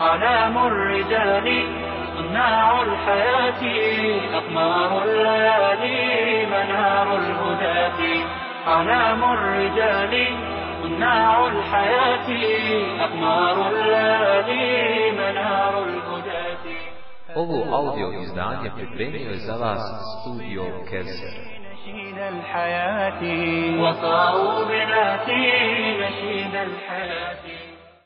أعلام الرجال صناع الحياة أقمار الليالي منار الهداة. أعلام الرجال صناع الحياة أقمار الليالي منار الهداة. Ovo audio izdanje pripremio je za vas studio Kelser. نشيد الحياة. وصاروا بناتي نشيد الحياة.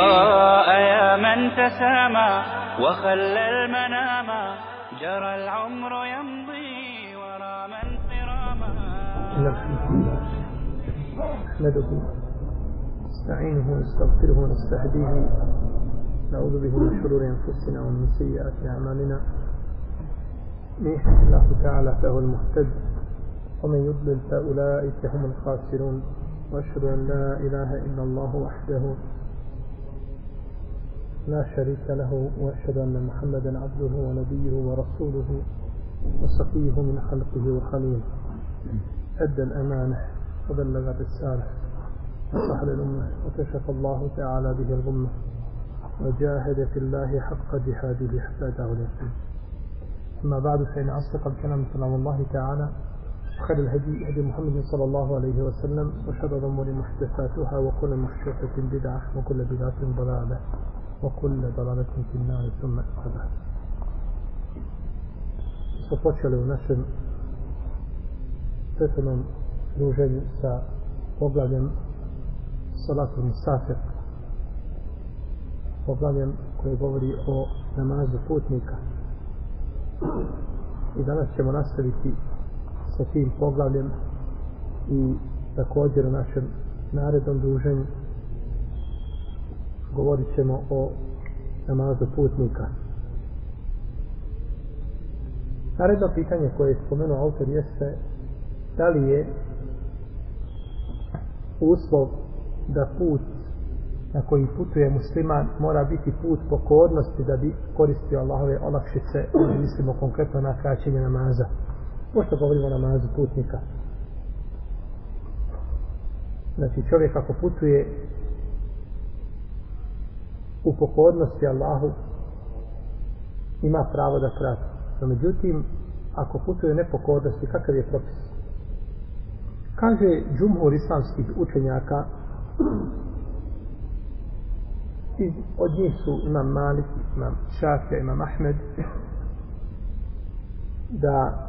يا من تسامى وخلى المنام. جرى العمر يمضي ورا من صراما نحمده نستعينه ونستغفره ونستهديه. نعوذ به من شرور أنفسنا ومن سيئات أعمالنا. من يهده الله تعالى فهو المهتد ومن يضلل فأولئك هم الخاسرون. وأشهد أن لا إله إلا الله وحده لا شريك له وأشهد أن محمدا عبده ونبيه ورسوله وصفيه من خلقه وخليله. أدى الأمانة وبلغ الرسالة نصح للأمة وكشف الله تعالى به الغمة وجاهد في الله حق جهاده حتى أتاه اليقين أما بعد فإن أصدق الكلام كلام الله تعالى وخير الهدي هدي محمد صلى الله عليه وسلم وشر الأمور محدثاتها وكل محدثة بدعة وكل بدعة ضلالة. وكل ضلالة في النار ثم أخذها smo počeli u našem svetanom druženju sa poglavljem Salatul Musafir poglavljem koje govori o namazu putnika i danas ćemo nastaviti sa tim poglavljem i također u našem narednom druženju govorit ćemo o namazu putnika. Naredno pitanje koje je spomenuo autor jeste da li je uslov da put na koji putuje musliman mora biti put pokornosti da bi koristio Allahove olakšice ne mislimo konkretno na kraćenje namaza. Pošto govorimo o namazu putnika. Znači čovjek ako putuje u pokornosti Allahu ima pravo da krati. No međutim ako putuje nepokornosti kakav je propis? Kaže džumhur islamskih učenjaka i od njih su imam Malik, imam Šafija, imam Ahmed da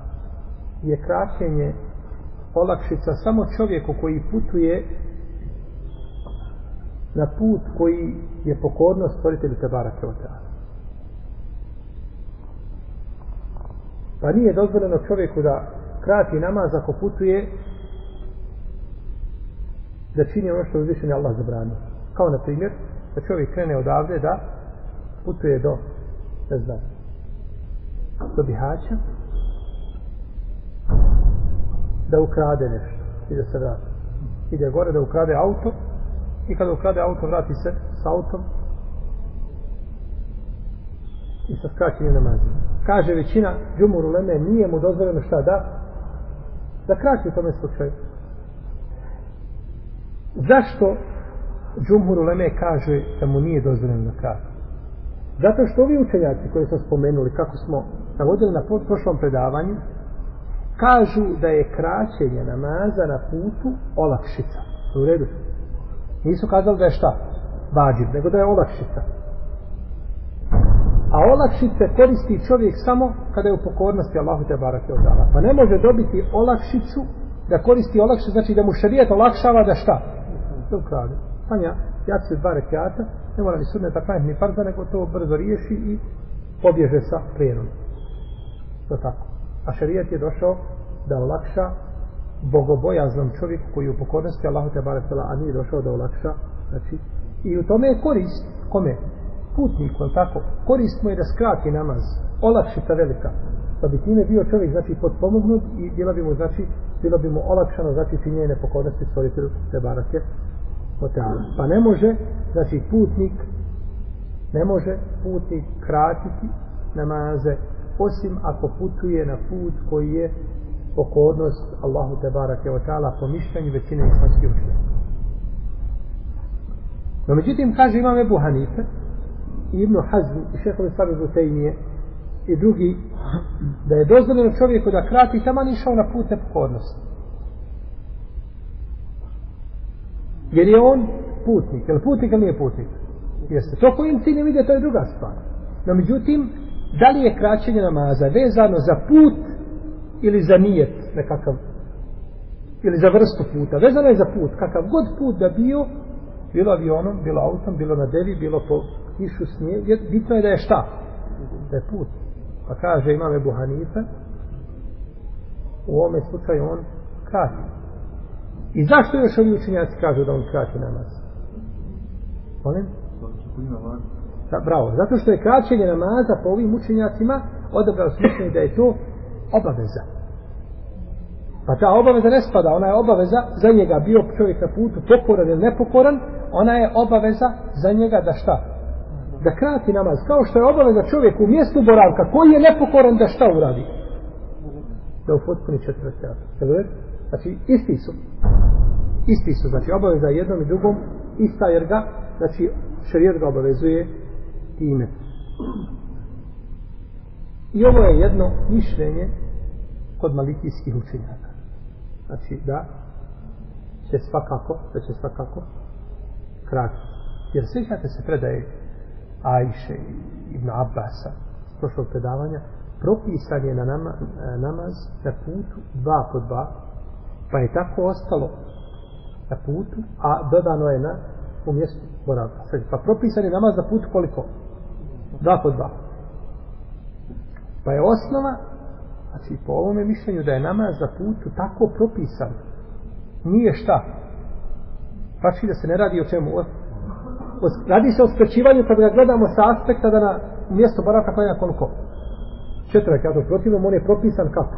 je kraćenje olakšica samo čovjeku koji putuje na put koji je pokornost stvoritelju Tebara Keotara. Pa nije dozvoljeno čovjeku da krati namaz ako putuje da čini ono što uzvišen je Allah zabranio. Kao na primjer, da čovjek krene odavde da putuje do, ne znam, do Bihaća, da ukrade nešto i da se vrati. Ide gore da ukrade auto i kada ukrade auto vrati se s autom i sa skraćenjem namazima. Kaže većina džumuru leme nije mu dozvoljeno šta da da kraći u tome slučaju. Zašto džumuru leme kaže da mu nije dozvoljeno da kraći? Zato što ovi učenjaci koji smo spomenuli, kako smo navodili na prošlom predavanju, kažu da je kraćenje namaza na putu olakšica. U redu. Nisu kazali da je šta? Vađib, nego da je olakšica. A olakšice koristi čovjek samo kada je u pokornosti Allahu te barake od Allah. Pa ne može dobiti olakšicu da koristi olakšicu, znači da mu šarijet olakšava da šta? Da ukrade. Panja, ja se dva rekiata, ne mora ni sunneta klanjati ni farza, nego to brzo riješi i pobježe sa plenom. To tako. A šarijet je došao da olakša bogobojaznom čovjeku koji u pokornosti Allahu te barake a nije došao da olakša, znači, i u tome je korist. Kome? putniku, on tako, korist mu je da skrati namaz, olakšica velika, pa bi time bio čovjek, znači, potpomognut i bila bi mu, znači, bilo bi mu olakšano, znači, činjenje pokornosti stvoritelju te barake. Pa ne može, znači, putnik, ne može putnik kratiti namaze, osim ako putuje na put koji je pokornost Allahu te barake hotela po mišljenju većine islamskih učenja. No međutim, kaže imam Ebu Hanife, i Ibnu Hazm, i šehovi Sabi Butejnije, i drugi, da je dozvoljeno čovjeku da krati taman išao na put nepokornosti. Jer je on putnik. Je li putnik ili nije putnik? Jeste. To kojim ciljem ide, to je druga stvar. No međutim, da li je kraćenje namaza vezano za put ili za nijet nekakav ili za vrstu puta. Vezano je za put. Kakav god put da bio, bilo avionom, bilo autom, bilo na devi, bilo po kišu snijeg, bitno je da je šta? Da je put. Pa kaže imame Buhanife, u ovome slučaju on krati. I zašto još ovi učenjaci kažu da on krati namaz? Molim? Da, bravo. Zato što je kraćenje namaza po ovim učenjacima odabrao smišljeni da je to obaveza. Pa ta obaveza ne spada, ona je obaveza za njega bio čovjek na putu pokoran ili nepokoran, ona je obaveza za njega da šta? Da krati namaz. Kao što je obaveza čovjek u mjestu boravka koji je nepokoran da šta uradi? Da upotpuni četvrti Znači, isti su. Isti su. Znači, obaveza jednom i drugom ista jer ga, znači, šarijet ga obavezuje time. I ovo je jedno mišljenje kod malikijskih učenjaka. Znači da će svakako, da će svakako kratiti. Jer sjećate se predaje Ajše i Ibn Abbasa s prošlog predavanja, propisan je na nama, e, namaz na putu dva po dva, pa je tako ostalo na putu, a dodano je na u mjestu boravka. Pa propisan je namaz na putu koliko? Dva po dva. Pa je osnova, znači po ovome mišljenju da je namaz za putu tako propisan. Nije šta. Znači da se ne radi o čemu. O, o, radi se o skraćivanju kad ga gledamo sa aspekta da na mjesto boravka klanja koliko? Četiri rekata. Protivno on je propisan kako?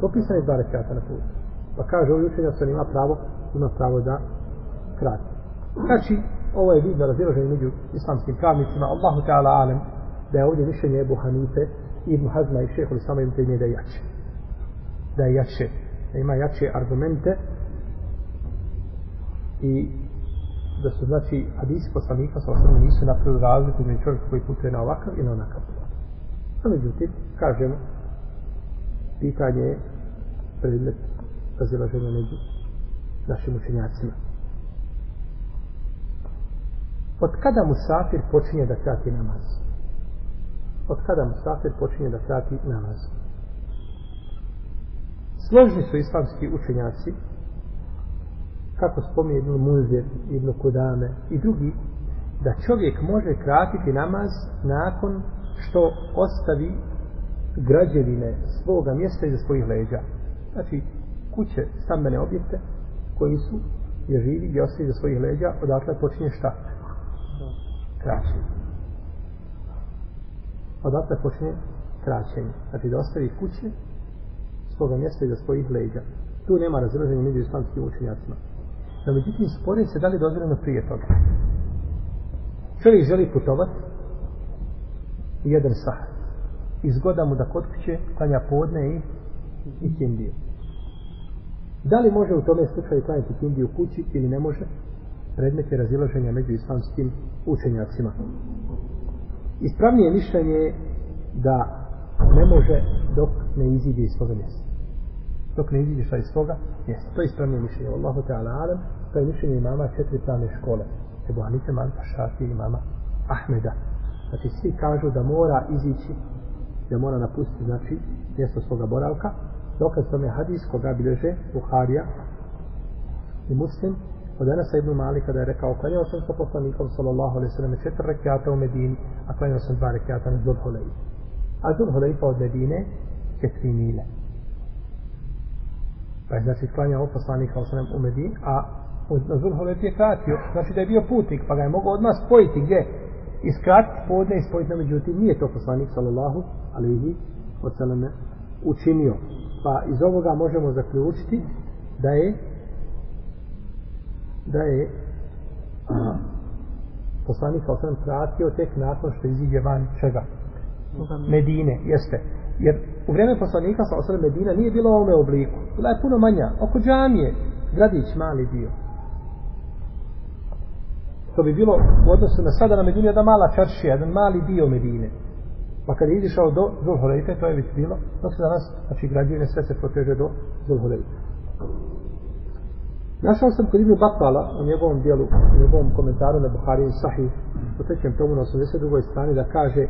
Propisan je dva rekata na putu. Pa kaže ovdje učenja se ima pravo, ima pravo da krati. Znači, ovo je vidno razilaženje među islamskim pravnicima. Allahu ta'ala alem da je ovdje mišljenje Ebu Hanife Ibn Hazma i šeho li samo im da je jače. Da je jače. Da ima jače argumente i da su znači hadisi poslanika sa osnovno nisu napravili razliku među čovjek koji putuje na ovakav i na onakav. A međutim, kažemo, pitanje je predmet razilaženja među našim učenjacima. Od kada musafir počinje da krati namaz? Od kada musafir počinje da krati namaz? Složni su islamski učenjaci, kako spominje Ibn Munzir, Ibn Kudame i drugi, da čovjek može kratiti namaz nakon što ostavi građevine svoga mjesta iza svojih leđa. Znači, kuće, stambene objekte koji su je živi gdje ostavi iza svojih leđa, odatle počinje šta? kraćenje. Odatle počne kraćenje. Znači da ostavi kuće svoga mjesta i za svojih leđa. Tu nema razraženja među islamskim učenjacima. No međutim, spore se da li dozvoljeno prije toga. Čovjek želi putovat jedan sahat. Izgoda mu da kod kuće klanja podne i, i kindiju. Da li može u tome slučaju klanjati kindiju u kući ili ne može? predmet je razilaženja među islamskim učenjacima. Ispravnije mišljenje je da ne može dok ne iziđe iz svoga mjesta. Dok ne iziđe šta iz svoga mjesta. To je ispravnije mišljenje. Allahu Teala Alam, to je mišljenje imama četiri pravne škole. Ebu Hanife, Malika, Šafi imama Ahmeda. Znači svi kažu da mora izići, da mora napustiti, znači, mjesto svoga boravka. Dokaz tome hadis koga bilježe Buharija i Muslim, od Anasa ibn Malika da je rekao klanjao sam sa poslanikom sallallahu alaihi sallam četiri rekiata u Medini a klanjao sam dva rekiata na Zulhulej a Zulhulej pa od Medine četiri mile. Pa je znači klanjao poslanika u Medini a na Zulhulej je kratio. Znači da je bio putnik pa ga je mogao odmah spojiti. Gdje? Iskratiti podne i spojiti međutim nije to poslanik sallallahu alaihi sallam učinio. Pa iz ovoga možemo zaključiti da je da je poslanik sallallahu alihi kratio tek nakon što iziđe van čega? Medine, jeste. Jer u vrijeme poslanika sallallahu alihi Medina nije bilo u ovome obliku. Bila je puno manja. Oko džamije gradić mali bio. To bi bilo u odnosu na sada na Medinu jedna mala čaršija, jedan mali dio Medine. Pa kad je izišao do Zulhulejte, to je već bilo, dok se danas, znači građevine sve se proteže do Zulhulejte. Našao sam kod Ibnu Batala u njegovom dijelu, u njegovom komentaru na Buhari i Sahih, u trećem tomu na 82. strani, da kaže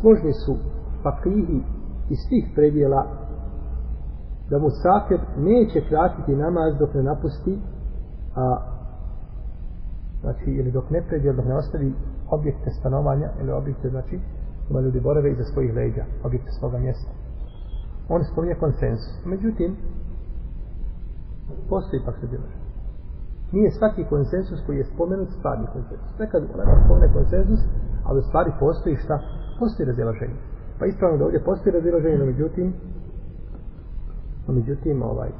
složni su fakihi iz svih predjela da mu sakir neće kratiti namaz dok ne napusti a, znači ili dok ne pređe, dok ne ostavi objekte stanovanja ili objekte, znači ima ljudi borave iza svojih leđa, objekte svoga mjesta. On spominje konsensus. Međutim, postoji pak se bilože. Nije svaki konsensus koji je spomenut stvarni konsensus. Nekad ulema spomene konsensus, ali u stvari postoji šta? Postoji razilaženje. Pa ispravno da ovdje postoji razilaženje, no međutim, no međutim, ovaj,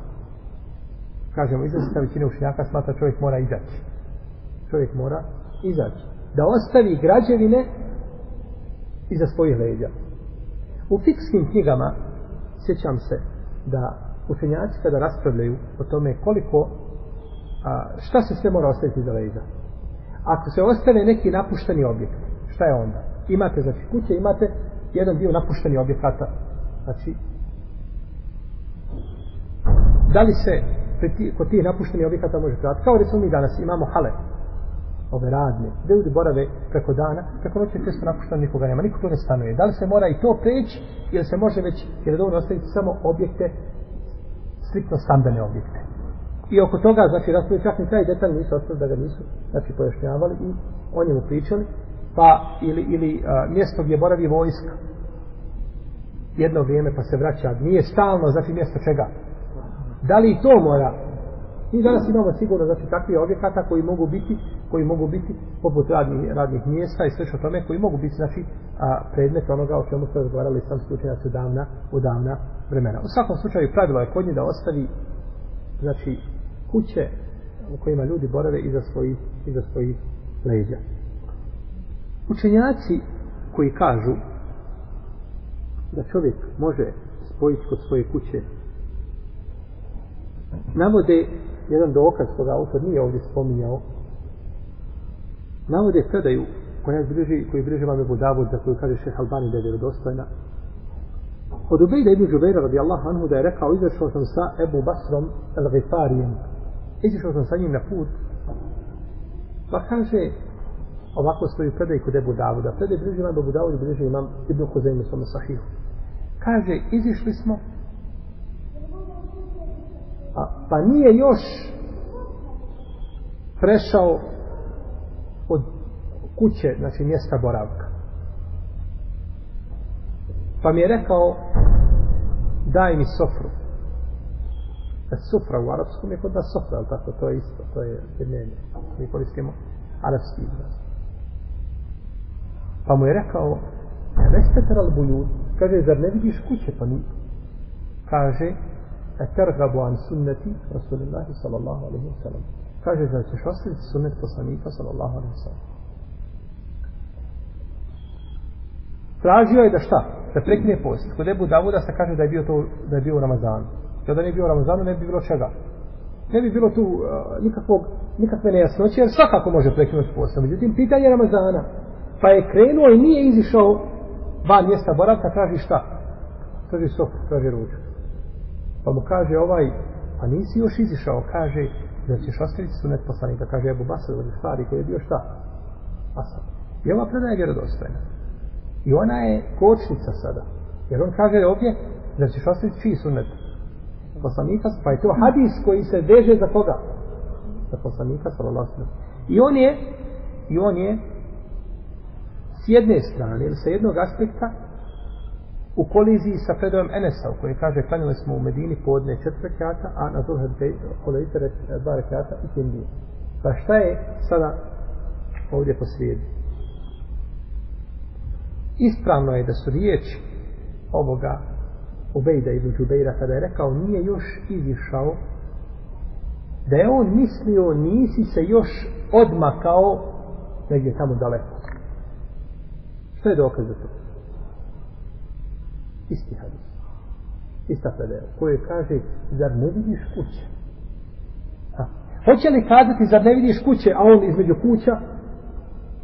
kažemo, izrazita većina učenjaka smatra čovjek mora izaći čovjek mora izaći. Da ostavi građevine iza svojih leđa. U fikskim knjigama sjećam se da učenjaci kada raspravljaju o tome koliko a, šta se sve mora ostaviti za leđa. Ako se ostane neki napušteni objekt, šta je onda? Imate, znači, kuće, imate jedan dio napušteni objekata. Znači, da li se ti, kod tih napuštenih objekata može kratiti? Kao recimo mi danas imamo hale, ove radne, da ljudi borave preko dana, preko noći često napušteno nikoga nema, niko tu ne stanuje. Da li se mora i to preći, ili se može već, jer je dovoljno ostaviti samo objekte, striktno stambene objekte. I oko toga, znači, raspravljaju čak ni taj detalj nisu ostali da ga nisu, znači, pojašnjavali i o njemu pričali, pa ili, ili a, mjesto gdje boravi vojska, jedno vrijeme pa se vraća, nije stalno, znači mjesto čega? Da li i to mora I danas imamo sigurno znači takvi objekata koji mogu biti koji mogu biti poput radnih, radnih mjesta i sve što tome koji mogu biti znači a, predmet onoga o čemu su razgovarali sam slučajac znači, u davna, u davna vremena. U svakom slučaju pravilo je kod nje da ostavi znači kuće u kojima ljudi borave iza svojih, iza svojih leđa. Učenjaci koji kažu da čovjek može spojiti kod svoje kuće navode jedan dokaz koga autor nije ovdje spominjao. Navode predaju koja bliži, koji bliži vam je Budavod za koju kaže šeha Albani da je vjerodostojna. Od Ubejda ibn Žubeira radijallahu anhu da je rekao izašao sam sa Ebu Basrom el Gifarijem izašao sam sa njim na put pa kaže ovako stoji predaj kod Ebu Davuda predaj bliži imam Ebu Davud bliži imam Ibn Huzeymi svome sahihu kaže izišli smo a, pa nije još prešao od kuće, znači mjesta boravka. Pa mi je rekao, daj mi sofru sufra u arapskom je kod nas sofra, ali tako, to je isto, to je temelje. Mi koristimo arapski izraz. Pa mu je rekao, Vestetar al-Bujud, kaže, zar ne vidiš kuće pa ni? Kaže, etergabu an sunneti Rasulullahi sallallahu alaihi wa sallam. Kaže, zar ćeš ostaviti sunnet poslanika sallallahu alaihi wa sallam. Tražio je da šta? Da prekne post. Kod Ebu Davuda se kaže da je bio, to, da je bio u Ramazanu. Kada ne bi bio u Ramazanu, ne bi bilo čega. Ne bi bilo tu uh, nikakvog, nikakve nejasnoće, jer svakako može prekinuti post. Međutim, pitanje Ramazana. Pa je krenuo i nije izišao van mjesta boravka, traži šta? Traži sok, traži ruču. Pa mu kaže ovaj, a nisi još izišao, kaže, da ćeš ostaviti sunet poslanika, kaže Ebu Basad, od stvari koji je bio šta? Asad. I ova predaja je vjerodostojna. I ona je kočnica sada. Jer on kaže ovdje da ćeš ostaviti čiji sunet? Poslanika, pa je to hadis koji se veže za koga? Za poslanika, sallallahu alaihi I on je, i on je s jedne strane, ili sa jednog aspekta, u koliziji sa predajom Enesa u kojoj kaže klanjali smo u Medini podne četiri rekata, a na Zulhed kolizite dva rekata i tim dio. Pa šta je sada ovdje po srijedi? ispravno je da su riječi ovoga Ubejda ibn Đubeira kada je rekao nije još izišao da je on mislio nisi se još odmakao negdje tamo daleko. Što je dokaz za to? Isti hadis. Ista predaja koje kaže zar ne vidiš kuće? Ha. hoće li kazati zar ne vidiš kuće? A on između kuća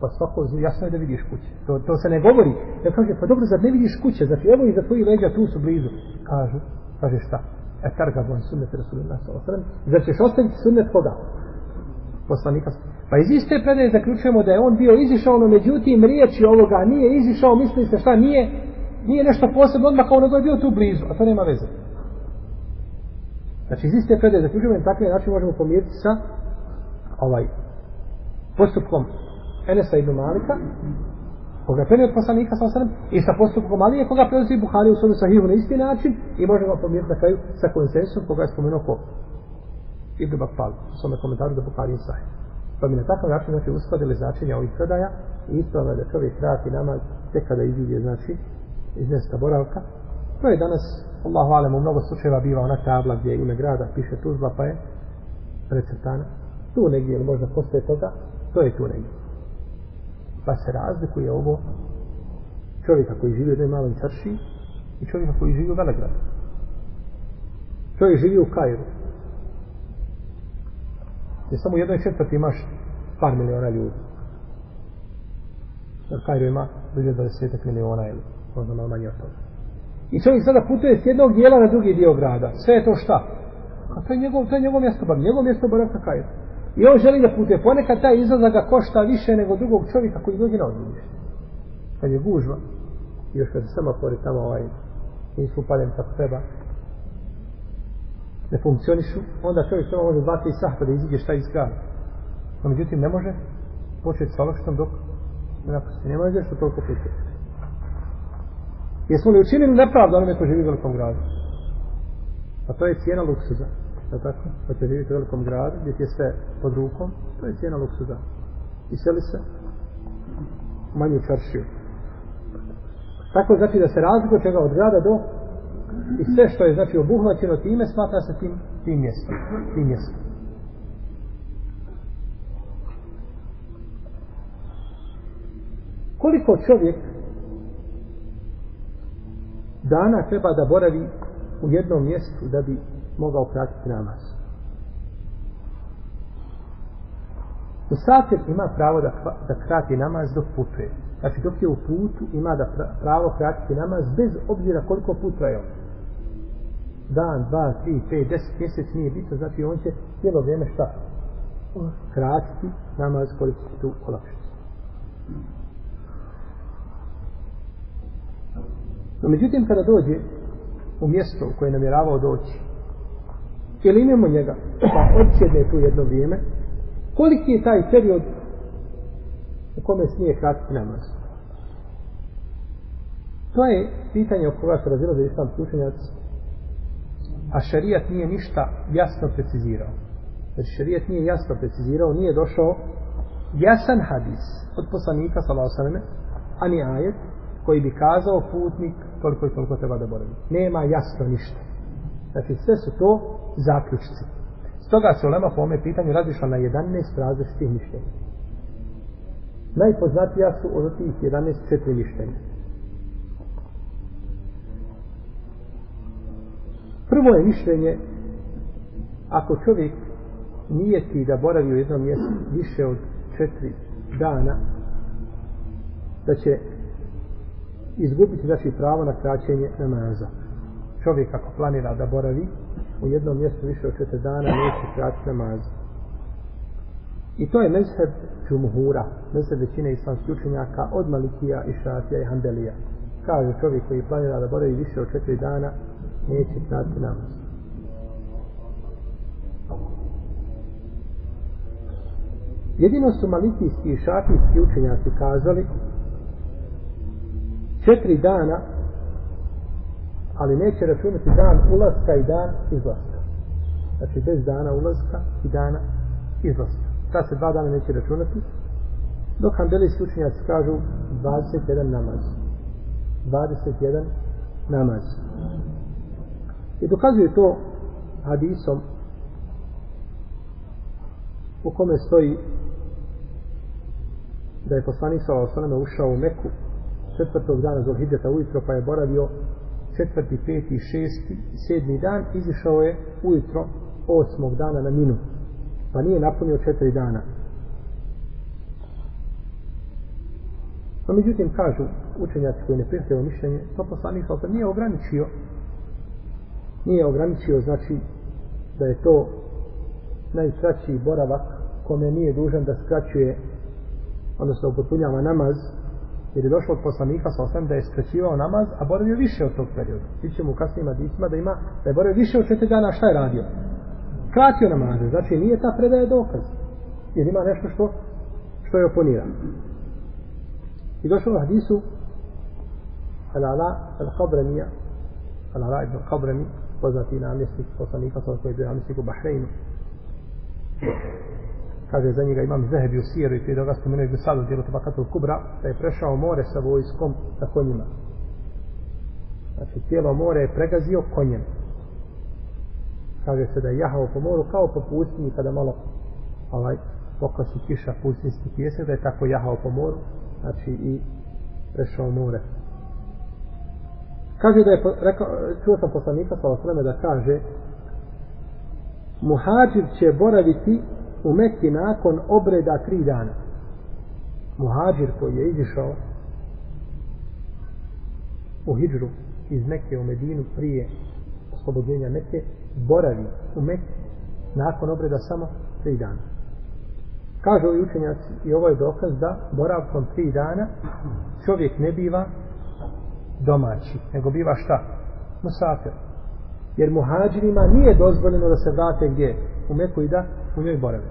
pa svako jasno je da vidiš kuće. To, to se ne govori. Ja kaže pa dobro zar ne vidiš kuće? Zar evo i za tvoji leđa tu su blizu? Kažu. Kaže šta? E targa bon sunnet rasulullah sallallahu zar ćeš ostaviti sunnet koga? Poslanika pa iz iste predaje zaključujemo da je on bio izišao no međutim riječi ovoga nije izišao misli se šta nije nije nešto posebno odmah kao nego je bio tu blizu a to nema veze. Znači iz iste predaje zaključujemo da takve način možemo pomiriti sa ovaj postupkom Enesa ibn Malika koga je od poslanika sa osrem i sa postupkom Alije koga prenosi Buhari u svom sahihu na isti način i možemo pomiriti na kraju sa konsensom koga je spomenuo ko? Ibn Bakpal u svome komentaru da Buhari je sahih. Pa mi na takav način znači uskladili značenja ovih predaja i ispravno je da čovjek krati namaz tek kada iziđe znači iz mjesta boravka. To je danas Allahu alem u mnogo slučajeva biva ona tabla gdje ime grada piše Tuzla, pa je precrtana. Tu negdje ili možda postoje toga to je tu negdje pa se razlikuje ovo čovjeka koji živi u jednoj maloj čarši i čovjeka koji živi u Velegradu. Čovjek živi u Kairu. Gdje samo u jednoj četvrti imaš par miliona ljudi. Jer Kairu ima 20 miliona ili možda malo manje od toga. I čovjek sada putuje s jednog dijela na drugi dio grada. Sve je to šta? A to je njegov, to je njegov mjesto boravka. Njegov mjesto boravka Kajru. Kairu. I on želi da putuje. Ponekad taj izlazak ga košta više nego drugog čovjeka koji dođe na odmjenište. Kad je gužva, još kad se sama pored tamo ovaj, nisu upaljen kako treba, ne funkcionišu, onda čovjek samo može dva, tri sahta da iziđe šta iz grada. No, međutim, ne može početi sa olakštom dok ne napusti. Ne može što toliko putuje. Jesmo li učinili nepravdu onome ko živi u velikom gradu? A to je cijena luksuza da tako? hoće živjeti u velikom gradu, gdje ti je sve pod rukom, to je cijena luksuza. I seli se manju čaršiju. Tako znači da se razlikuje čega od grada do i sve što je znači obuhvaćeno time smatra se tim, tim mjestom. Tim mjestom. Koliko čovjek dana treba da boravi u jednom mjestu da bi mogao pratiti namaz. Musafir ima pravo da, da krati namaz dok putuje. Znači dok je u putu ima da pravo kratiti namaz bez obzira koliko put traje on. Dan, dva, tri, pet, deset mjesec nije bitno, znači on će cijelo vrijeme šta? Kratiti namaz koliko će tu olakšiti. No međutim kada dođe u mjesto u koje je namjeravao doći ili imamo njega? Pa odsjedne tu jedno vrijeme. Koliki je taj period u kome smije kratiti namaz? To je pitanje o koga se razilaze islamski a šarijat nije ništa jasno precizirao. Znači šarijat nije jasno precizirao nije došao jasan hadis od poslanika sallallahu ni ajet koji bi kazao putnik toliko i toliko treba da boravi. Nema jasno ništa znači sve su to zaključci. Stoga se Olema po ome pitanju razišla na 11 različitih mišljenja. Najpoznatija su od tih 11 četiri mišljenja. Prvo je mišljenje ako čovjek nije ti da boravi u jednom mjestu više od četiri dana da će izgubiti znači pravo na kraćenje namaza. Čovjek ako planira da boravi u jednom mjestu više od četiri dana neće kratiti namaz. I to je mezheb džumhura, mezheb većine islamskih učenjaka od Malikija i Šafija i Handelija. Kaže čovjek koji planira da boravi više od četiri dana neće kratiti namaz. Jedino su malikijski i šafijski učenjaci kazali četiri dana ali neće računati dan ulaska i dan izlaska. Znači bez dana ulaska i dana izlaska. Ta se dva dana neće računati. Dok Hanbelijski učenjaci kažu 21 namaz. 21 namaz. I dokazuje to hadisom u kome stoji da je poslanik sa Osaleme ušao u Meku četvrtog dana Zulhidjeta ujutro pa je boravio četvrti, peti, šesti, sedmi dan izišao je ujutro osmog dana na minu. Pa nije napunio četiri dana. No, međutim, kažu učenjaci koji ne prihvataju mišljenje, to poslanik sa nije ograničio, nije ograničio, znači, da je to najkraći boravak kome nije dužan da skraćuje, odnosno upotpunjava namaz, jer je došlo od poslanika sa osam da je skraćivao namaz, a boravio više od tog perioda. Vidjet u kasnijim adicima da ima, da je boravio više od četiri dana, šta je radio? Kratio namaze, znači nije ta predaja dokaz, jer ima nešto što, što je oponirano. I došlo u hadisu Al-Ala Al-Qabranija Al-Ala ibn Qabrani poznati namjesnik poslanika sa koji je bio namjesnik u Bahreinu kaže za njega imam Zehebi u Sijeru i prije toga spomenuo Ibn Sadu djelo Tabakatul Kubra da je prešao more sa vojskom na konjima znači cijelo more je pregazio konjem kaže se da je jahao po moru kao po pustinji kada malo ovaj pokosi kiša pustinski pjesak da je tako jahao po moru znači i prešao more. Kaže da je, rekao, čuo sam poslanika sa osreme da kaže Muhađir će boraviti u Mekki nakon obreda tri dana. Muhađir koji je izišao u Hidžru iz Mekke u Medinu prije oslobođenja Mekke boravi u Mekki nakon obreda samo tri dana. Kažu ovi učenjaci i ovo je dokaz da boravkom tri dana čovjek ne biva domaći, nego biva šta? Musafir. Jer muhađirima nije dozvoljeno da se vrate gdje? U Meku i da u njoj borave.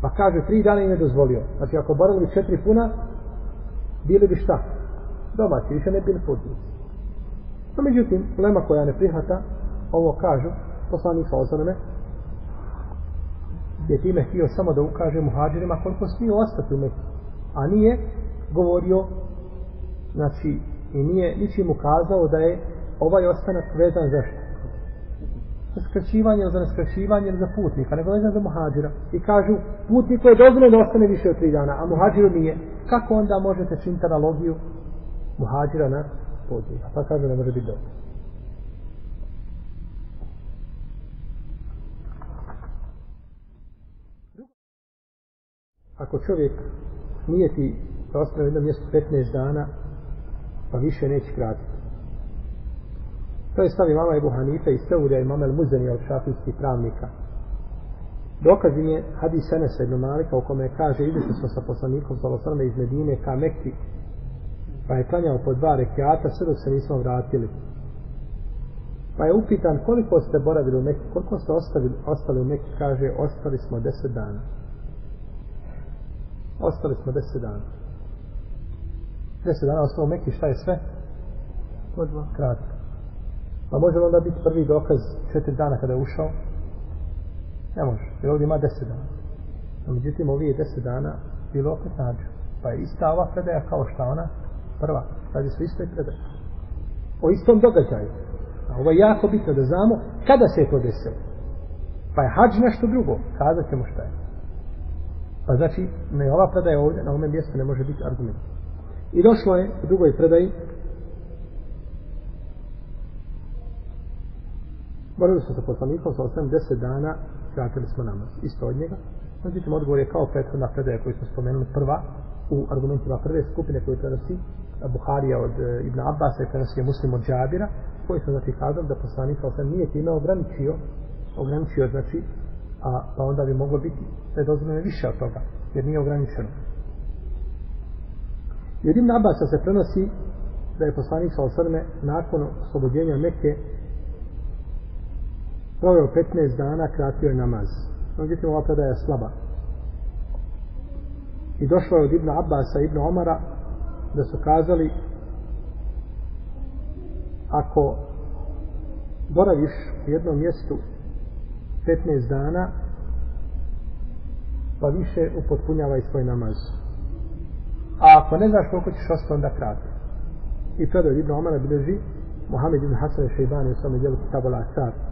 Pa kaže, tri dana im je dozvolio. Znači, ako boravili četiri puna, bili bi šta? Domaći, više ne bili putnici. No, međutim, lema koja ne prihvata, ovo kažu, poslanik sa osaname, je time htio samo da ukaže muhađirima koliko smiju ostati u Meku. A nije govorio, znači, i nije ničim ukazao da je ovaj ostanak vezan za što? Za skraćivanje ili za neskraćivanje ili za putnika, nego vezan za muhađira. I kažu, putniku je dozvoljeno da ostane više od tri dana, a muhađiru nije. Kako onda možete činiti analogiju muhađira na putnika? Pa kažu, ne može biti dobro. ako čovjek nije ti da ostane u jednom mjestu 15 dana, pa više neće kratiti. To je stav imama Ebu Hanife i Seurija i mama El-Muzeni od šafijskih pravnika. Dokaz im je hadis Enesa ibn Malika u kome kaže izišli smo sa poslanikom sa Losrme iz Medine ka Mekki pa je klanjao po dva rekiata sve dok se nismo vratili. Pa je upitan koliko ste boravili u Mekki, koliko ste ostavili, ostali u Mekki, kaže ostali smo deset dana ostali smo deset dana. Deset dana ostalo Mekki, šta je sve? Po dva. Kratko. Pa može onda biti prvi dokaz četiri dana kada je ušao? Ne može, jer ovdje ima deset dana. A međutim, ovdje je deset dana bilo opet nađu. Pa je ista ova predaja kao šta ona? Prva. Radi su istoj predaje. O istom događaju. A ovo je jako bitno da znamo kada se je to desilo. Pa je hađ nešto drugo. Kazat ćemo šta je. Pa znači, ne ova predaja ovdje, na ovome mjestu ne može biti argument. I došlo je u drugoj predaji, Borili smo sa poslanikom, sa 80 dana, vratili smo namaz, isto od njega. Međutim, odgovor je kao prethodna predaja koju smo spomenuli prva, u argumentima prve skupine koju prenosi Buharija od e, Ibn Abbas i prenosi Muslim od Džabira, koji smo znači kazali da poslanik sa 80 nije time ograničio, ograničio znači a pa onda bi moglo biti da je dozvoljeno više od toga, jer nije ograničeno. Jer Ibn Abbas se prenosi da je poslanik sa osrme nakon oslobođenja Mekke proveo 15 dana kratio je namaz. Međutim, ova predaja je slaba. I došlo je od Ibn Abbasa i Ibn Omara da su kazali ako boraviš u jednom mjestu 15 dana pa više upotpunjavaj svoj namaz. A ako ne znaš koliko ćeš ostati, onda krati. I predaj od Ibn Omara bilježi Mohamed ibn Hasan Šeibani u svome djelu Kitabu Al-Asar.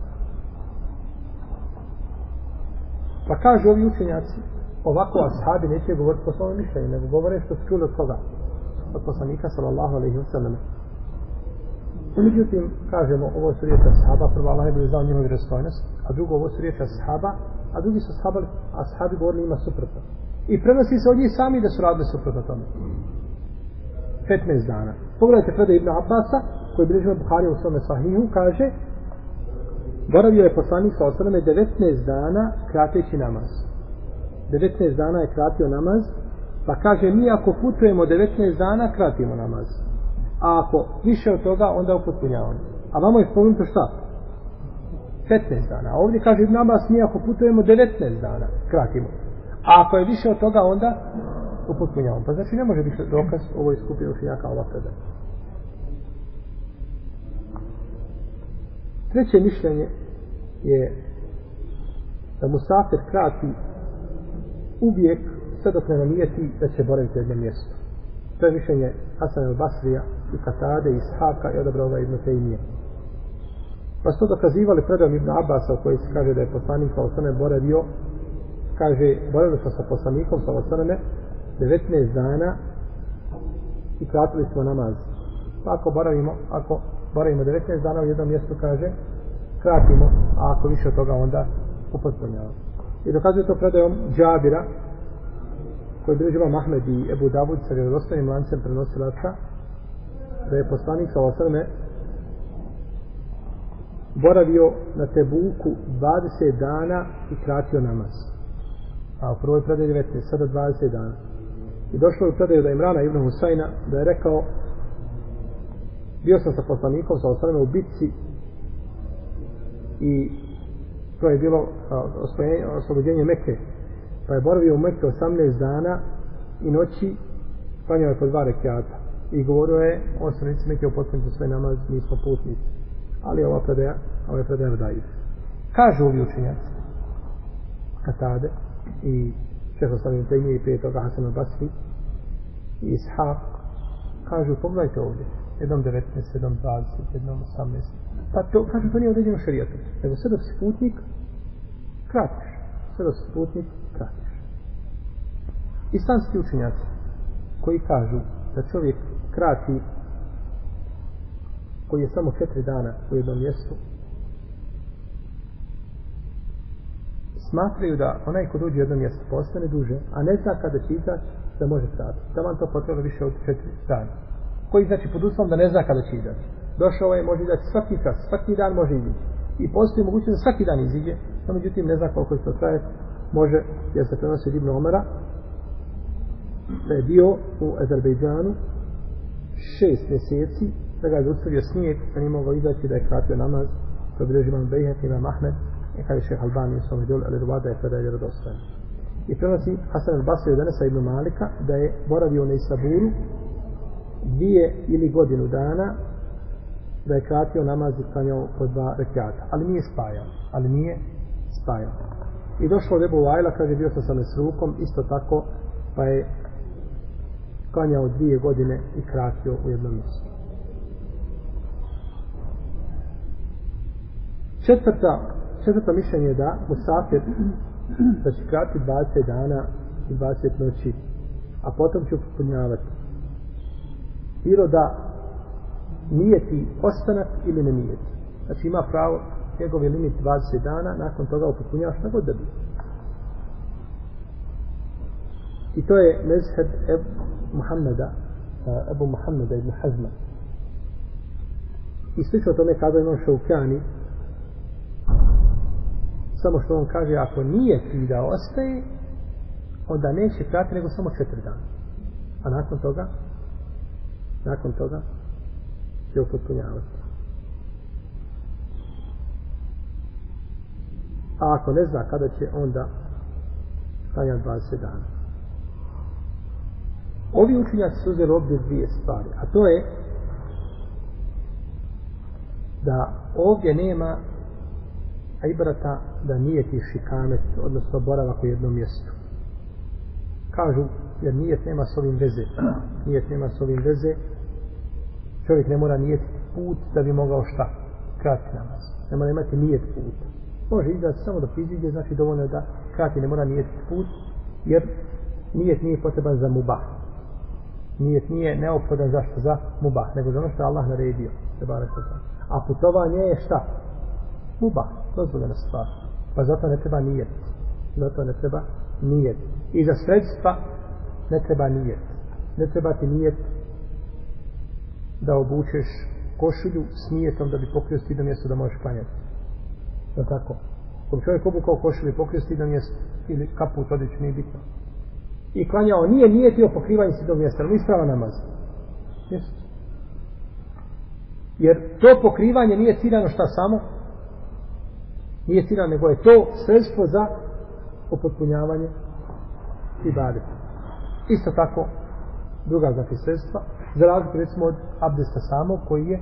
Pa kažu ovi učenjaci, ovako ashabi neće govoriti po svome mišljenju, nego govore što su čuli od koga? Od poslanika sallallahu alaihi wa sallam. I međutim, kažemo, ovo su riječi ashaba, prvo Allah je bio znao njihovi restojnost, a drugo, ovo su riječi ashaba, a drugi su ashabi, ashabi govorili ima suprotno. I prenosi se od njih sami da su radili suprotno tome. 15 dana. Pogledajte predaj Ibn Abbasa, koji bilježimo Buhari u svome sahihu, kaže boravio je poslanik sa osrame 19 dana krateći namaz. 19 dana je kratio namaz, pa kaže mi ako putujemo 19 dana, kratimo namaz. A ako više od toga, onda upotpunjavamo. A vamo je spomenuto šta? 15 dana. A ovdje kaže Ibn Abbas, mi ako putujemo 19 dana, kratimo. A ako je više od toga, onda upotpunjavamo. Pa znači ne može biti dokaz ovo iskupio učenjaka ova predaj. Treće mišljenje je da musafir krati uvijek sve dok ne namijeti da će boraviti u jednom mjestu. To je mišljenje Hasan al-Basrija i Katade, i Ishaka i odabrao ga Ibn Tejmije. Pa su dokazivali predom Ibn Abasa u kojoj se kaže da je poslanik sa osrme boravio kaže, boravili smo sa poslanikom sa osrme 19 dana i kratili smo namaz. Pa ako boravimo, ako boravimo 19 dana u jednom mjestu, kaže, kratimo, a ako više od toga, onda upotpunjavamo. I dokazuje to predajom Džabira, koji bilježi imam Ahmed i Ebu Davud sa vjerodostanim lancem prenosilaca, da je poslanik sa osrme boravio na Tebuku 20 dana i kratio namaz. A u prvoj predaj 19, sada 20 dana. I došlo je u predaju da Imrana ibn Husajna da je rekao bio sam sa poslanikom sa osrme u bitci i to je bilo oslobođenje Mekke. Pa je boravio u Mekke 18 dana i noći klanjao je po dva rekiata. I govorio je on se neće Mekke upotpuniti sve namaz mi smo putnici. Ali ova predaja ova je predaja daje kažu ovi učenjaci Katade i šeho Salim Tejmije i prije toga Hasan al-Basri i Ishaq kažu pogledajte ovdje jednom 19, jednom 20, jednom 18 pa to, kažu to nije određeno šarijetom nego sve dok si putnik kratiš sve dok si putnik kratiš islamski učenjaci koji kažu da čovjek krati koji je samo četiri dana u jednom mjestu smatraju da onaj ko dođe u jedno mjesto postane duže, a ne zna kada će izaći, da može stati. Da vam to potrebno više od četiri dana. Koji znači pod uslovom da ne zna kada će izaći. Došao je, može izaći svaki čas, svaki dan može izići. I postoji mogućnost da svaki dan iziđe, no međutim ne zna koliko će to traje, može, jer se prenosi od Ibn Omara, da je bio u Azerbejdžanu šest mjeseci, da ga je zaustavio snijeg, da nije mogao izaći da je kratio namaz, to bilježi imam Bejhet, imam Ahmed, i kaže šeha Albani u svome djelu, ali ruvada je kada je vjerodostojan. I prenosi Hasan al-Basri od Anasa ibn Malika da je boravio na Isaburu dvije ili godinu dana da je kratio namaz i klanjao po dva rekiata. Ali nije spajao. Ali nije spajao. I došlo od Ebu Vajla, kaže, bio sam sa Mesrukom, isto tako, pa je klanjao dvije godine i kratio u jednom mjestu. Četvrta četvrto mišljenje je da musafir da će krati 20 dana i 20 noći a potom će upotpunjavati bilo da nijeti ostanak ili ne nijeti. Znači ima pravo njegov je limit 20 dana nakon toga upotpunjava šta god da bi. I to je mezheb Ebu Muhammeda Ebu Muhammeda ibn Hazma. I slično tome kada imam Šaukjani samo što on kaže ako nije ti da ostaje onda neće krati nego samo četiri dana. A nakon toga nakon toga će upotpunjavati a ako ne zna kada će onda stanja 20 dana ovi učenjaci su uzeli ovdje dvije stvari a to je da ovdje nema ibrata da nije ti šikamet, odnosno boravak u jednom mjestu. Kažu, jer nijet nema s ovim veze. Nijet nema s ovim veze, Čovjek ne mora nijeti put da bi mogao šta? Krati namaz. Ne mora imati nijet put. Može izaći samo da priđe, znači dovoljno je da krati, ne mora nijeti put, jer nijet nije potreban za mubah. Nijet nije neophodan zašto za mubah, nego za ono što je Allah naredio. A putovanje je šta? Mubah, dozvoljena stvar. Pa zato ne treba nijet. Zato ne treba nijet. I za sredstva ne treba nijet. Ne treba ti nijet da obučeš košulju s nijetom da bi pokrio stidno mjesto da možeš klanjati. Je tako? Ako čovjek obukao košulju i pokrio stidno mjesto ili kaput odjeću, nije bitno. I klanjao, nije nijetio pokrivanje stidno mjesta, ali isprava namaz. Jesu. Jer to pokrivanje nije ciljano šta samo? Nije ciljano, nego je to sredstvo za upotpunjavanje i badeta. Isto tako, druga znači sredstva, za razliku recimo od abdesta samo koji je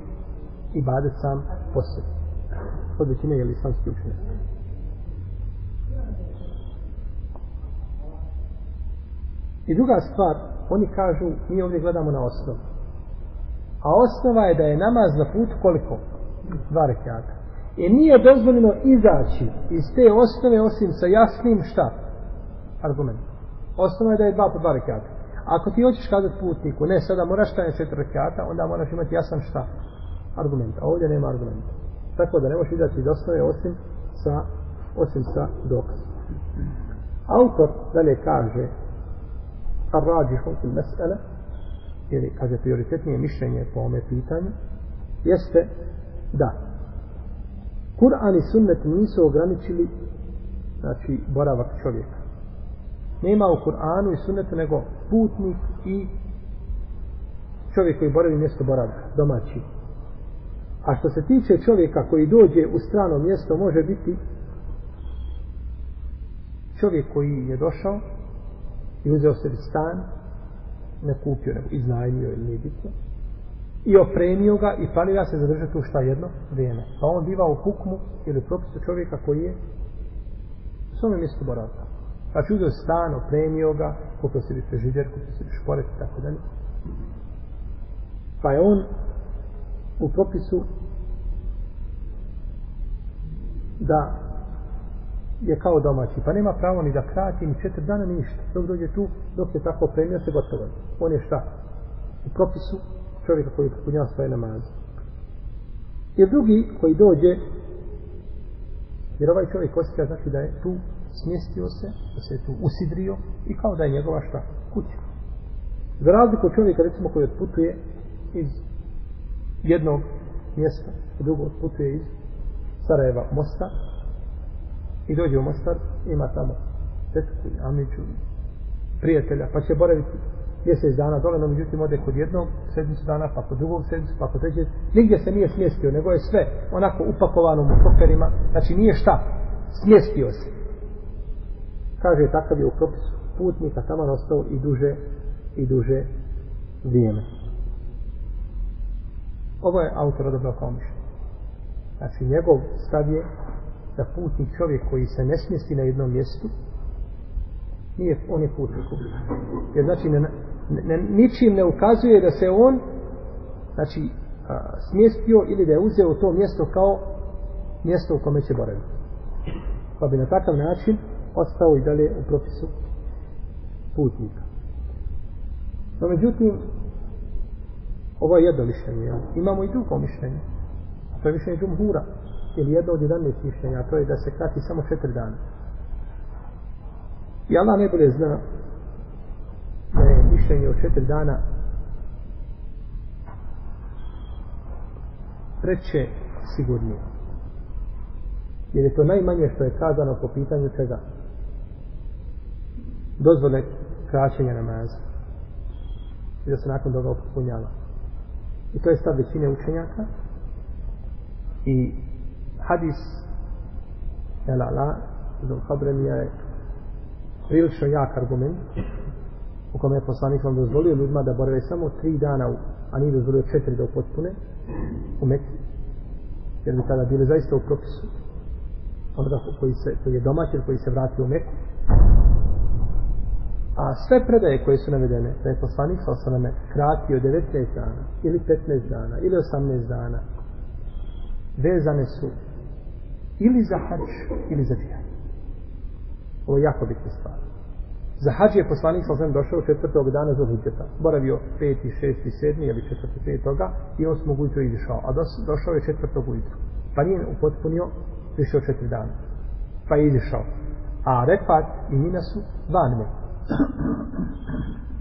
i badet sam posljed. Od većine je li islamski učenje. I druga stvar, oni kažu, mi ovdje gledamo na osnovu. A osnova je da je namaz na put koliko? Dva rekiata. I nije dozvoljeno izaći iz te osnove osim sa jasnim šta? Argument. Osnova je da je dva po dva rekiata. Ako ti hoćeš kazati putniku, ne, sada moraš klanjati četiri rekiata, onda moraš imati jasan šta? Argument. A ovdje nema argumenta. Tako da ne možeš izdati iz osnove osim sa, osim sa dokazom. Autor dalje kaže Ar-rađihu fil mes'ele ili kaže prioritetnije mišljenje po ome pitanju jeste da Kur'an i sunnet nisu ograničili znači boravak čovjeka nema u Kur'anu i sunnetu nego putnik i čovjek koji boravi mjesto boravka, domaći. A što se tiče čovjeka koji dođe u strano mjesto, može biti čovjek koji je došao i uzeo sebi stan, ne kupio, nego iznajmio ili nije bitno, i opremio ga i planira se zadržati u šta jedno vrijeme. Pa on biva u hukmu ili propisu čovjeka koji je u svome mjestu boravka. Znači uzeo stan, opremio ga, kupio sebi frižider, kupio sebi šporet i tako dalje. Pa je on u propisu da je kao domaći, pa nema pravo ni da krati ni četiri dana ni ništa. Dok dođe tu, dok je tako opremio se gotovo. On je šta? U propisu čovjeka koji popunjava svoje namaze. I drugi koji dođe, jer ovaj čovjek osjeća znači da je tu smjestio se, da se je tu usidrio i kao da je njegova šta? Kuća. Za razliku od čovjeka, recimo, koji otputuje iz jednog mjesta, drugo otputuje iz Sarajeva mosta i dođe u Mostar, ima tamo tetku, amiću, prijatelja, pa će boraviti mjesec dana dole, no međutim ode kod jednog sedmicu dana, pa kod drugog sedmicu, pa kod trećeg, nigdje se nije smjestio, nego je sve onako upakovano u koferima, znači nije šta, smjestio se kaže takav je u propisu putnika tamo ostao i duže i duže vrijeme. Ovo je autor odobno kao mišljenje. Znači njegov stav je da putnik čovjek koji se ne smjesti na jednom mjestu nije, on je putnik jer znači ne, ne, ničim ne ukazuje da se on znači a, smjestio ili da je uzeo to mjesto kao mjesto u kome će boraviti pa bi na takav način ostao i dalje u propisu putnika. No međutim, ovo je jedno mišljenje. Ja. Imamo i drugo mišljenje. A to je mišljenje džumhura. Ili jedno od 11 mišljenja. A to je da se krati samo četiri dana. I Allah najbolje zna da je mišljenje o četiri dana preće sigurnije. Jer je to najmanje što je kazano po pitanju čega? Dozvole kraćenja namaza. I da se nakon toga upotpunjava. I to je stav većine učenjaka. I hadis El Ala Zul Habremija je prilično jak argument u kome je poslanik vam dozvolio ljudima da borave samo tri dana a nije dozvolio četiri da upotpune u Meku jer bi tada bili zaista u propisu onoga koji, se, koji je domaćin koji se vratio u Meku A sve predaje koje su navedene, da je poslanik sa osaname kratio 19 dana, ili 15 dana, ili 18 dana, vezane su ili za hađ, ili za džihad. Ovo je jako bitna stvar. Za hađ je poslanik sa osaname došao četvrtog dana za hudžeta. Boravio peti, šesti, sedmi, ili četvrti, petoga i osmog ujutru izišao. A došao je četvrtog ujutru. Pa nije upotpunio više od četiri dana. Pa je izišao. A Refat i Mina su van Mekke.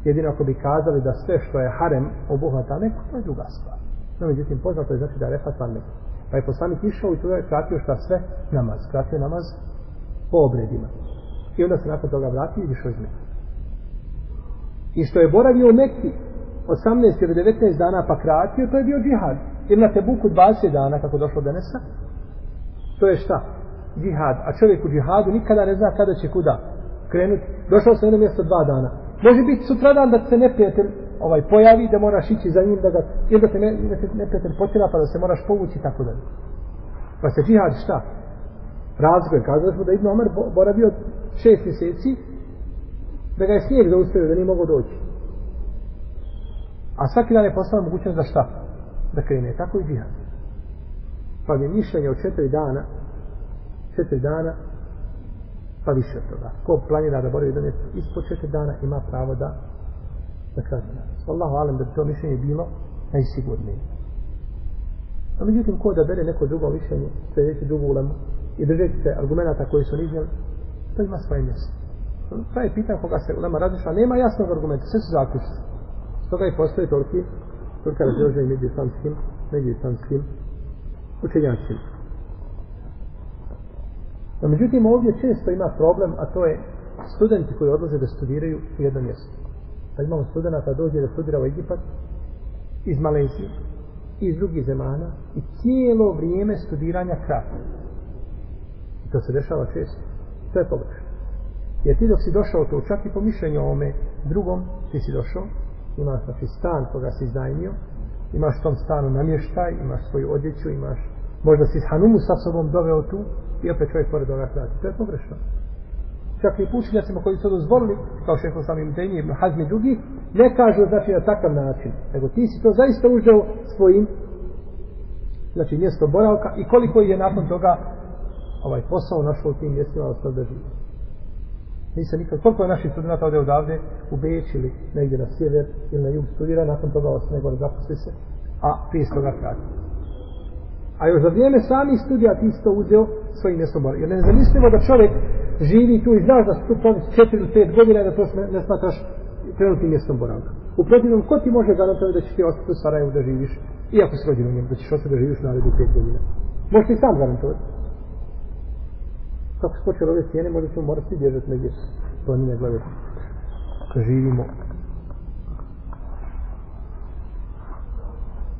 Jedino ako bi kazali da sve što je harem obuhvata neko, to je druga stvar. No, međutim, poznato je znači da je Refat van. Pa je poslanik išao i tu je kratio šta sve? Namaz. Kratio namaz po obredima. I onda se nakon toga vratio i išao iz Mekke. I što je boravio u Mekki 18 ili 19 dana pa kratio, to je bio džihad. Ili na Tebuku 20 dana kako došlo danesa, To je šta? Džihad. A čovjek u džihadu nikada ne zna kada će kuda krenuti. Došao sam jedno mjesto dva dana. Može biti sutradan da se neprijatelj ovaj pojavi, da moraš ići za njim, da ga, ili da te ne, ne, neprijatelj potira, pa da se moraš povući, tako da. Pa se džihad šta? Razgoj. Kazali smo da Ibn Omer boravio šest mjeseci, da ga je snijeg zaustavio, da nije mogao doći. A svaki dan je postao mogućnost da šta? Da krene. Tako i džihad. Pa je mišljenje od četiri dana, četiri dana, pa više od toga. Ko planira da boravi do mjesto ispod četiri dana, ima pravo da da krati nas. Allahu alem da bi to mišljenje bilo najsigurnije. A međutim, ko da bere neko drugo mišljenje, sljedeći drugu ulemu i držeći se argumenta koji su nizjeli, to ima svoje mjesto. To je pitan koga se ulema različila. Nema jasnog argumenta, sve su zaključci. Stoga i postoje toliki, tolika razdruženje među islamskim, među islamskim učenjacima. No, međutim, ovdje često ima problem, a to je studenti koji odlaze da studiraju u jedno mjesto. Pa imamo studenta dođe da studira u Egipat iz Malezije, iz drugih zemana i cijelo vrijeme studiranja kratko. I to se dešava često. To je pogrešno. Jer ti dok si došao to, čak i po mišljenju ovome drugom, ti si došao, imaš znači stan koga si iznajmio, imaš tom stanu namještaj, imaš svoju odjeću, imaš, možda si Hanumu sa sobom doveo tu i opet čovjek pored toga krati. To je pogrešno. Čak i pučinjacima koji su dozvolili, kao šeho sami Dejni, Ibn Hazmi i drugi, ne kažu znači na takav način, nego ti si to zaista užao svojim znači mjesto boravka i koliko je nakon toga ovaj posao našao u tim mjestima ostao da živi. Nisam nikad, koliko je naših studenta ovdje odavde u Beč ili negdje na sjever ili na jug studira, nakon toga ostane gore zaposli se, a prije toga krati. A još za vrijeme sami studija ti si to uzeo svojim mjestom. Jer ne zamislimo da čovjek živi tu i znaš da su tu protiv četiri ili pet godina da to ne smatraš trenutnim mjestom boravka. U protivnom, ko ti može garantovati da ćeš ti ostati u Sarajevu da živiš, iako si rođen u njemu, da ćeš ostati da živiš na redu pet godina. Možeš ti sam garantovati. Kako se počeli ove cijene, možda ćemo morati bježati negdje. To nije gledati. Ako živimo.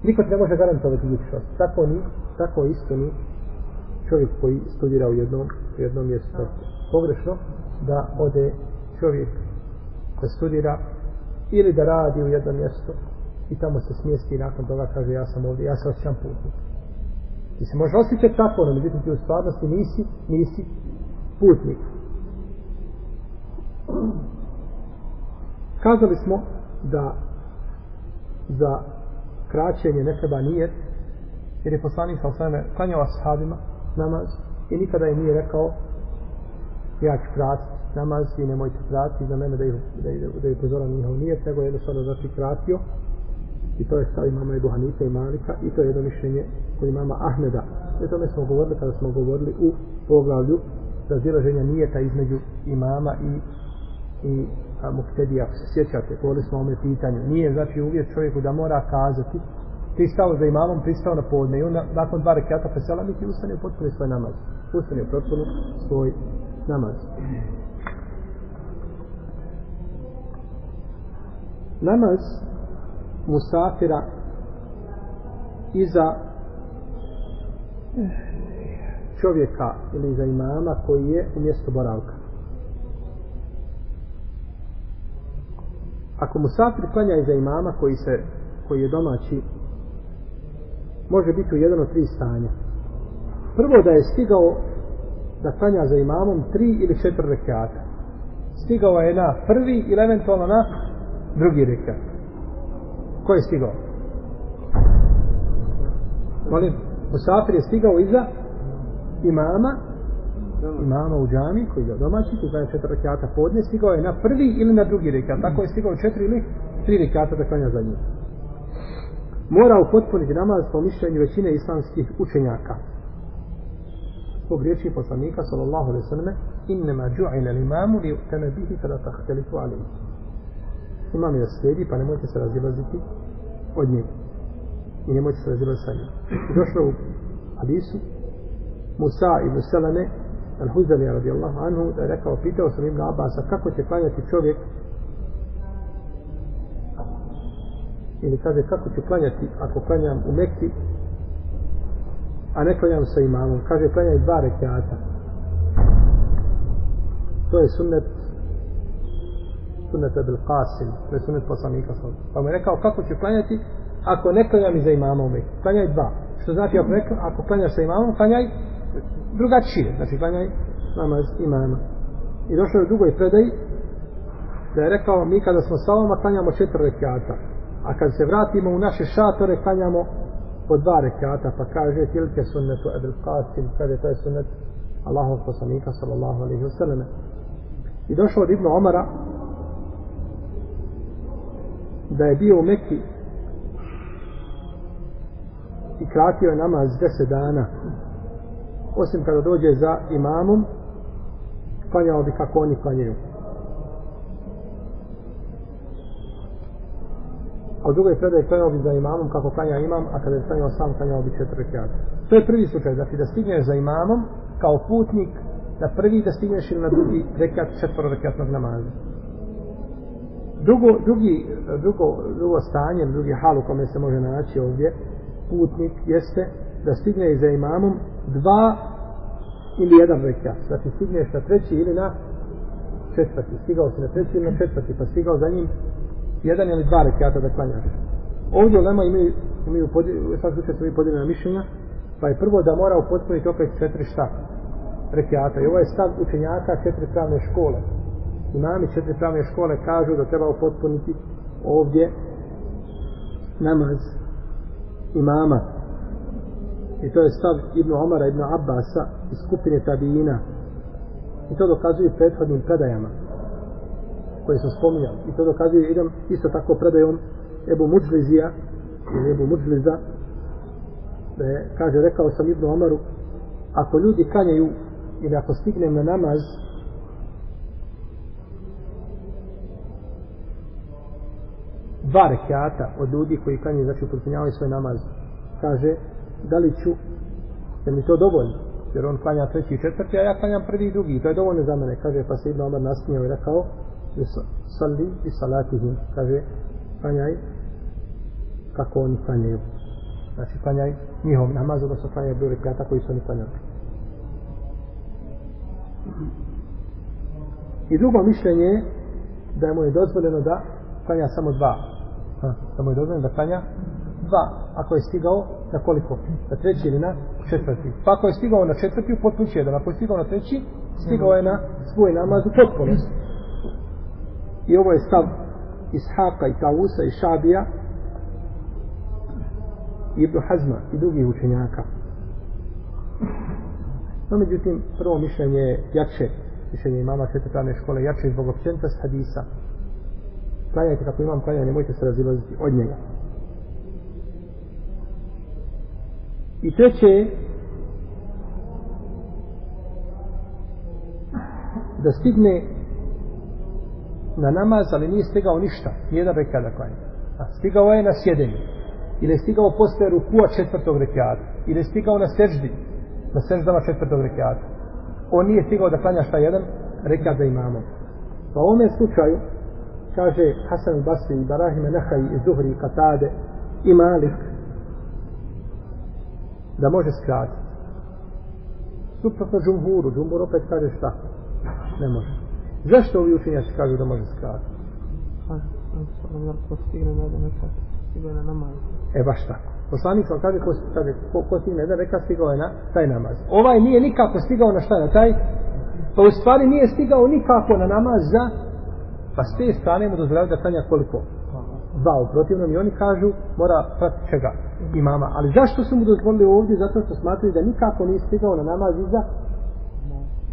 Niko ti ne može garantovati gdje ćeš ostati. Tako ni, tako isto ni čovjek koji studira u jednom, u jednom mjestu. Pogrešno da ode čovjek da studira ili da radi u jednom mjestu i tamo se smijesti i nakon toga kaže ja sam ovdje, ja se osjećam putnik. Ti se može osjećati tako, no međutim ti u stvarnosti nisi, nisi putnik. Kazali smo da za kraćenje ne treba nijet, jer je poslanik sa osvame klanjao ashabima namaz i nikada je nije rekao ja ću kratiti namaz i nemojte kratiti za mene da ih, da ih, da ih pozoram njihov nijet, nego jednostavno znači kratio i to je stav imama Ebu Hanife i Malika i to je jedno mišljenje kod imama Ahmeda. I o tome smo govorili kada smo govorili u poglavlju razilaženja nijeta između imama i i a, muktedija, ako se sjećate, govorili smo o ome pitanju. Nije znači uvijek čovjeku da mora kazati ti stao za imamom, pristao na podne i on nakon dva rekiata presela mi ti ustane u potpuni svoj namaz. Ustane u potpuni svoj namaz. Namaz musafira iza čovjeka ili za imama koji je u mjestu boravka. Ako musafir klanja iza imama koji se koji je domaći može biti u jedan od tri stanja. Prvo da je stigao da klanja za imamom tri ili četiri rekiata. Stigao je na prvi ili eventualno na drugi rekat. Ko je stigao? Molim, Musafir je stigao iza imama, imama u džami, koji je domaći, koji klanja četiri rekata podne, stigao je na prvi ili na drugi rekat. Tako je stigao četiri ili tri rekata da klanja za njih. Mora upotpuniti namaz po mišljenju većine islamskih učenjaka. Zbog riječi poslanika, sallallahu alaihi sallam, innema ju'ina limamu li utene bihi kada tahtelifu alaihi. Imam je slijedi, pa nemojte se razilaziti od njega. I nemojte se razilaziti sa njim. Došlo u hadisu, Musa ibn Selane, Al-Huzali radijallahu anhu, da je rekao, pitao sam Ibn Abasa, kako će klanjati čovjek ili kaže kako ću klanjati ako klanjam u Mekki a ne klanjam sa imamom? Kaže klanjaj dva rekiata to je sunnet sunnet Abel Qasim to je sunnet poslanika pa mu je rekao kako ću klanjati ako ne klanjam iza imama u Mekki? Klanjaj dva. Što znači ako, ne, ako klanjaš sa imamom klanjaj drugačije. Znači klanjaj namaz imama. I došao je u drugoj predaji da je rekao mi kada smo sa vama klanjamo četiri rekiata a kad se vratimo u naše šatore klanjamo po dva rekata pa kaže tilke sunnetu Ebel Qasim kaže to je sunnet Allahov poslanika sallallahu alaihi wasallam. i došao od Ibn Omara da je bio u Mekki i kratio je namaz deset dana osim kada dođe za imamom klanjao bi kako oni klanjaju Kod u drugoj predaj klanjao bi za imamom kako klanja imam, a kada je klanjao sam, klanjao bi četiri rekiata. To je prvi slučaj, znači da stigneš za imamom kao putnik, na prvi da stigneš ili na drugi rekiat četvoro rekiatnog namaza. Drugo, drugi, drugo, drugo stanje, drugi hal u kome se može naći ovdje, putnik, jeste da stigne za imamom dva ili jedan rekiat. Znači stigneš na treći ili na četvrti. Stigao si na treći ili na četvrti, pa stigao za njim jedan ili dva rekiata da klanjaš. Ovdje Lema imaju, imaju u svakom slučaju su mi podijeljena mišljenja, pa je prvo da mora upotpuniti opet četiri šta rekiata. I ovo je stav učenjaka četiri pravne škole. Imami četiri pravne škole kažu da treba upotpuniti ovdje namaz imama. I to je stav Ibn Omara, Ibn Abbasa iz skupine Tabijina. I to dokazuju prethodnim predajama koje sam spominjao. I to dokazuje idem isto tako predajom Ebu Muđlizija ili Ebu Muđliza da je, kaže, rekao sam Ibnu Omaru ako ljudi kanjaju ili ako stignem na namaz dva rekiata od ljudi koji kanjaju, znači upotpunjavaju svoj namaz kaže, da li ću da mi to dovoljno jer on klanja treći i četvrti, a ja klanjam prvi i drugi to je dovoljno za mene, kaže, pa se Ibn Omar nasmijao i rekao salli i salatihim kaže klanjaj kako oni klanjaju. Znači klanjaj njihov namaz odnosno klanjaj broj rekata koji su oni klanjali. I drugo mišljenje je da mu je dozvoljeno da klanja samo dva. Ha, da mu je dozvoljeno da klanja dva. Ako je stigao na koliko? Na treći ili na četvrti? Pa ako je stigao na četvrti u potpući jedan ako je stigao na treći stigao je na svoj namaz u potpunosti i ovo je stav Ishaqa i Tausa i Šabija i Ibn Hazma i drugih učenjaka. No međutim prvo mišljenje je jače mišljenje imama četvrtane škole jače zbog općenta s hadisa. Klanjajte kako imam klanjaj nemojte se razilaziti od njega. I treće da stigne na namaz, ali nije stigao ništa, nijedan rekiat da klanja. A stigao je na sjedenju. Ili je stigao posle rukua četvrtog rekiata. Ili je stigao na seždi, na seždama četvrtog rekiata. On nije stigao da klanja šta jedan rekat za imamom. Pa u ovome slučaju, kaže Hasan Basri i Barahime Nehaj i Zuhri i Katade i Malik, da može skratiti. Suprotno džumhuru, džumhur opet kaže šta? Ne može. Zašto ovi učenjaci kažu da može skratiti? Pa. E, baš tako. Poslanik vam kaže, ko, kaže, ko, ko stigne jedan rekat, stigao je na taj namaz. Ovaj nije nikako stigao na šta, na taj Pa u stvari nije stigao nikako na namaz za, pa s te strane mu dozvoljaju da klanja koliko? Dva u protivnom i oni kažu mora pratiti čega? Imama. Ali zašto su mu dozvolili ovdje? Zato što smatruju da nikako nije stigao na namaz iza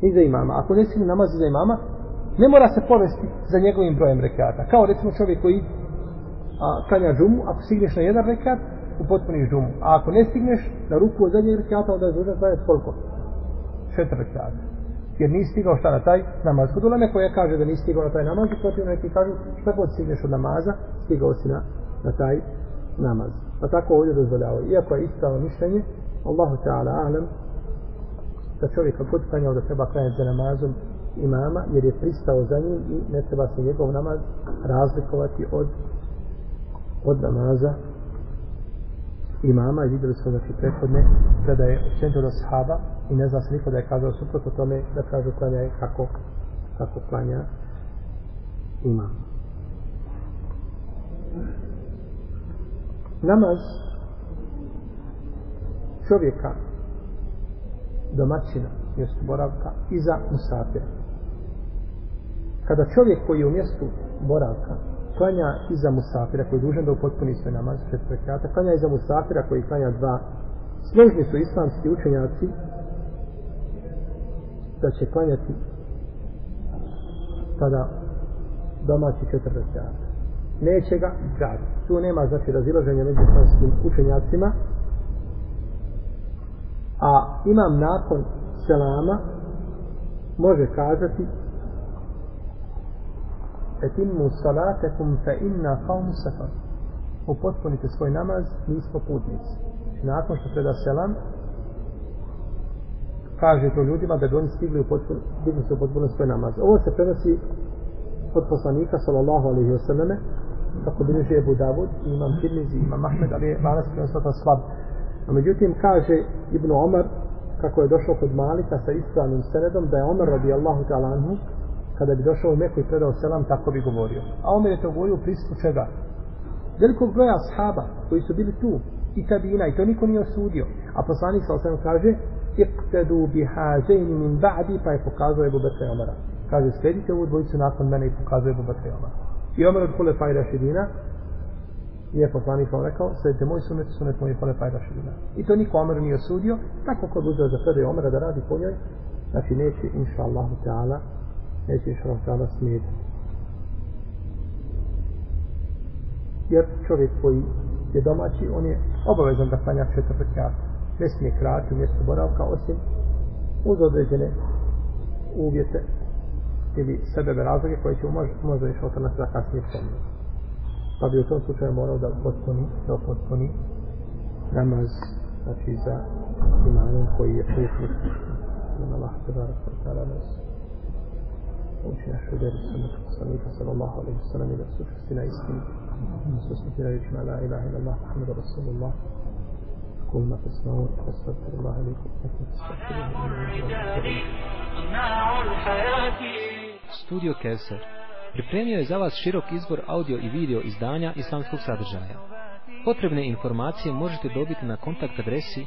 iza imama. Ako ne stigne namaz iza imama, ne mora se povesti za njegovim brojem rekata. Kao recimo čovjek koji a, klanja džumu, ako stigneš na jedan rekat, upotpuniš džumu. A ako ne stigneš na ruku od zadnjeg rekata, onda je dužan klanjati koliko? Četiri rekata. Jer nisi stigao šta na taj namaz. Kod uleme koja kaže da nisi stigao na taj namaz, i protiv neki kažu šta god stigneš od namaza, stigao si na, na taj namaz. Pa tako ovdje dozvoljavaju. Iako je ispravo mišljenje, Allahu Teala alam, da čovjek kod klanjao da treba klanjati za namazom imama, jer je pristao za njim i ne treba se njegov namaz razlikovati od od namaza imama. I vidjeli smo znači prethodne kada je učenito do sahaba i ne zna se niko da je kazao suprotno tome da kažu klanja je kako kako klanja imam. Namaz čovjeka domaćina mjesto boravka iza musafira kada čovjek koji je u mjestu boravka klanja iza musafira koji je dužan da upotpuni svoj namaz četiri rekata, klanja iza musafira koji klanja dva. Složni su islamski učenjaci da će klanjati tada domaći četiri rekata. Neće ga graditi. Tu nema znači razilaženja među islamskim učenjacima. A imam nakon selama može kazati etimu salatekum fa inna qawm sefar upotpunite svoj namaz mi smo putnici. Nakon što preda selam kaže to ljudima da bi oni stigli u potpuno, digli se u potpuno svoj namaz. Ovo se prenosi od poslanika sallallahu alaihi wa sallame kako bilježi Ebu Davud i imam Tirmizi imam Ahmed ali je manas prenosota slab. A međutim kaže Ibn Omar kako je došao kod Malika sa ispravnim senedom da je Omar radijallahu ta'ala anhu kada bi došao u Meku i predao selam, tako bi govorio. A Omer je to govorio u prisutu čega? Velikog broja ashaba koji su bili tu i tabina i to niko nije osudio. A poslanik sa osam kaže iqtadu bi min ba'di pa je pokazao Ebu Bekra i Omara. Kaže sledite ovu dvojicu nakon mene i pokazao Ebu Bekra i Omara. I Omer od Hule Fajra Šidina je poslanik vam rekao sledite moj sunet, sunet moj Hulefa i Rašidina. I to niko Omer nije osudio. Tako kod uzeo za predaju Omera da radi po njoj, znači neće inša Allah, neće iš Allah ta'ala smijetiti. Jer čovjek koji je domaći, on je obavezan da klanja četiri. Ne smije krati u mjestu boravka, osim uz određene uvjete ili sebebe razloge koje će možda, možda iš otrna sada kasnije spomenuti. Pa bi u tom slučaju morao da potpuni, da potpuni namaz, znači za imanom koji je putnik. Allah te barak ta'ala nas uči našu vjeru sunnetu poslanika sallallahu alaihi wa sallam i da sučesti na istinu susmeti na riječima la ilaha ila Allah Muhammadu Rasulullah قل ما تسمعون واستغفر الله لكم لكم Studio Kevser pripremio je za vas širok izbor audio i video izdanja islamskog sadržaja. Potrebne informacije možete dobiti na kontakt adresi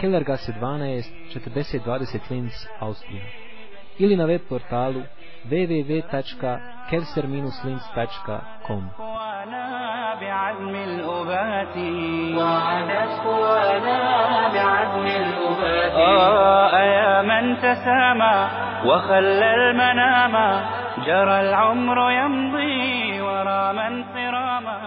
Kellergasse 12 4020 Linz, Austrija ili na web portalu www.kelser-linz.com بعزم الأبات. وعدت قوانا بعزم الأبات. آه يا من تسامى وخلى المنام. جرى العمر يمضي ورا من صراما.